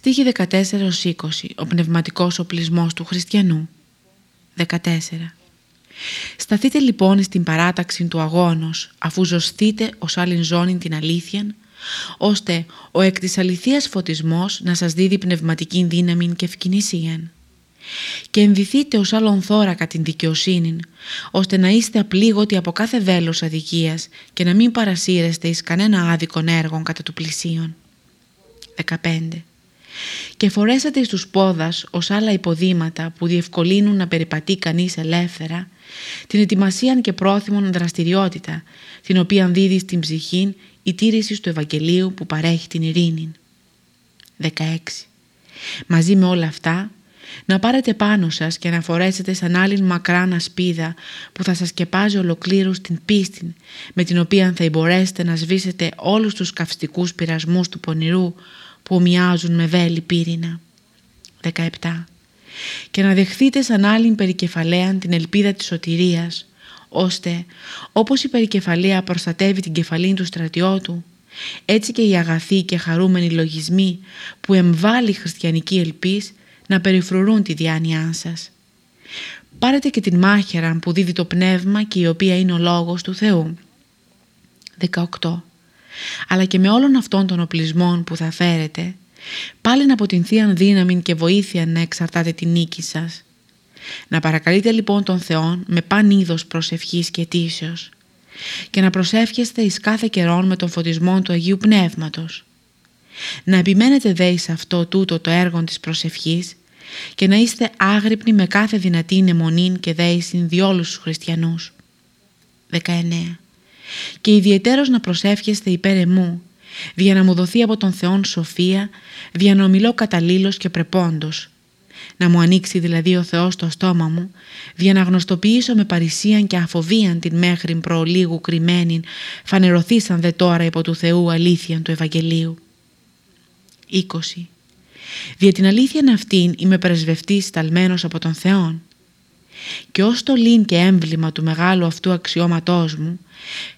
Στίχη 14-20 Ο πνευματικός οπλισμός του χριστιανού 14 Σταθείτε λοιπόν στην παράταξη του αγώνος αφού ζωστείτε ως άλλην ζώνη την αλήθεια ώστε ο εκ της αληθείας φωτισμός να σας δίδει πνευματική δύναμη και ευκαινησία. Και ενδυθείτε ως άλλον θώρακα την δικαιοσύνη, ώστε να είστε απλήγωτοι από κάθε βέλος αδικίας και να μην παρασύρεστε εις κανένα άδικον έργο κατά του πλησίον. 15 και φορέσατε στους πόδας ως άλλα υποδήματα που διευκολύνουν να περιπατεί κανείς ελεύθερα την ετοιμασία και πρόθυμον δραστηριότητα την οποία δίδει στην ψυχή η τήρηση του Ευαγγελίου που παρέχει την ειρήνη. 16. Μαζί με όλα αυτά να πάρετε πάνω σας και να φορέσετε σαν άλλη μακράν ασπίδα που θα σας σκεπάζει ολοκλήρως την πίστη με την οποία θα μπορέσετε να σβήσετε όλους τους καυστικούς πειρασμούς του πονηρού που μοιάζουν με βέλη πύρινα. 17. Και να δεχθείτε σαν άλλην περικεφαλαίαν την ελπίδα της σωτηρίας, ώστε όπως η περικεφαλαία προστατεύει την κεφαλή του στρατιώτου, έτσι και οι αγαθοί και χαρούμενοι λογισμοί που εμβάλλει η χριστιανική ελπίς να περιφρουρούν τη διάνοιά σας. Πάρετε και την μάχαιρα που δίδει το πνεύμα και η οποία είναι ο λόγος του Θεού. 18 αλλά και με όλων αυτών των οπλισμών που θα φέρετε, πάλι από την Θεία δύναμη και βοήθεια να εξαρτάτε την νίκη σας. Να παρακαλείτε λοιπόν τον Θεό με παν είδος προσευχής και αιτήσεως και να προσεύχεστε εις κάθε καιρόν με τον φωτισμό του Αγίου Πνεύματος. Να επιμένετε δε εις αυτό τούτο το έργο της προσευχής και να είστε άγρυπνοι με κάθε δυνατή νεμονή και δέησιν διόλους τους χριστιανούς. 19 και ιδιαιτέρως να προσεύχεστε υπέρ εμού, δια να μου δοθεί από τον Θεόν σοφία, δια να ομιλώ καταλήλως και πρεπόντος. Να μου ανοίξει δηλαδή ο Θεός το στόμα μου, δια να γνωστοποιήσω με παρησίαν και αφοβίαν την μέχρι προλίγου κρυμμένην, φανερωθήσαν δε τώρα υπό του Θεού αλήθεια του Ευαγγελίου. 20. Δια την αλήθεια αυτήν είμαι πρεσβευτής σταλμένος από τον Θεόν και ως το λύν και έμβλημα του μεγάλου αυτού αξιώματός μου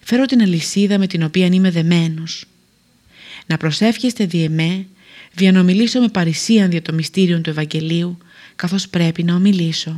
φέρω την αλυσίδα με την οποία είμαι δεμένος. Να προσεύχεστε δι' εμέ, δια να ομιλήσω με παρησίαν δια το μυστήριο του Ευαγγελίου, καθώς πρέπει να ομιλήσω.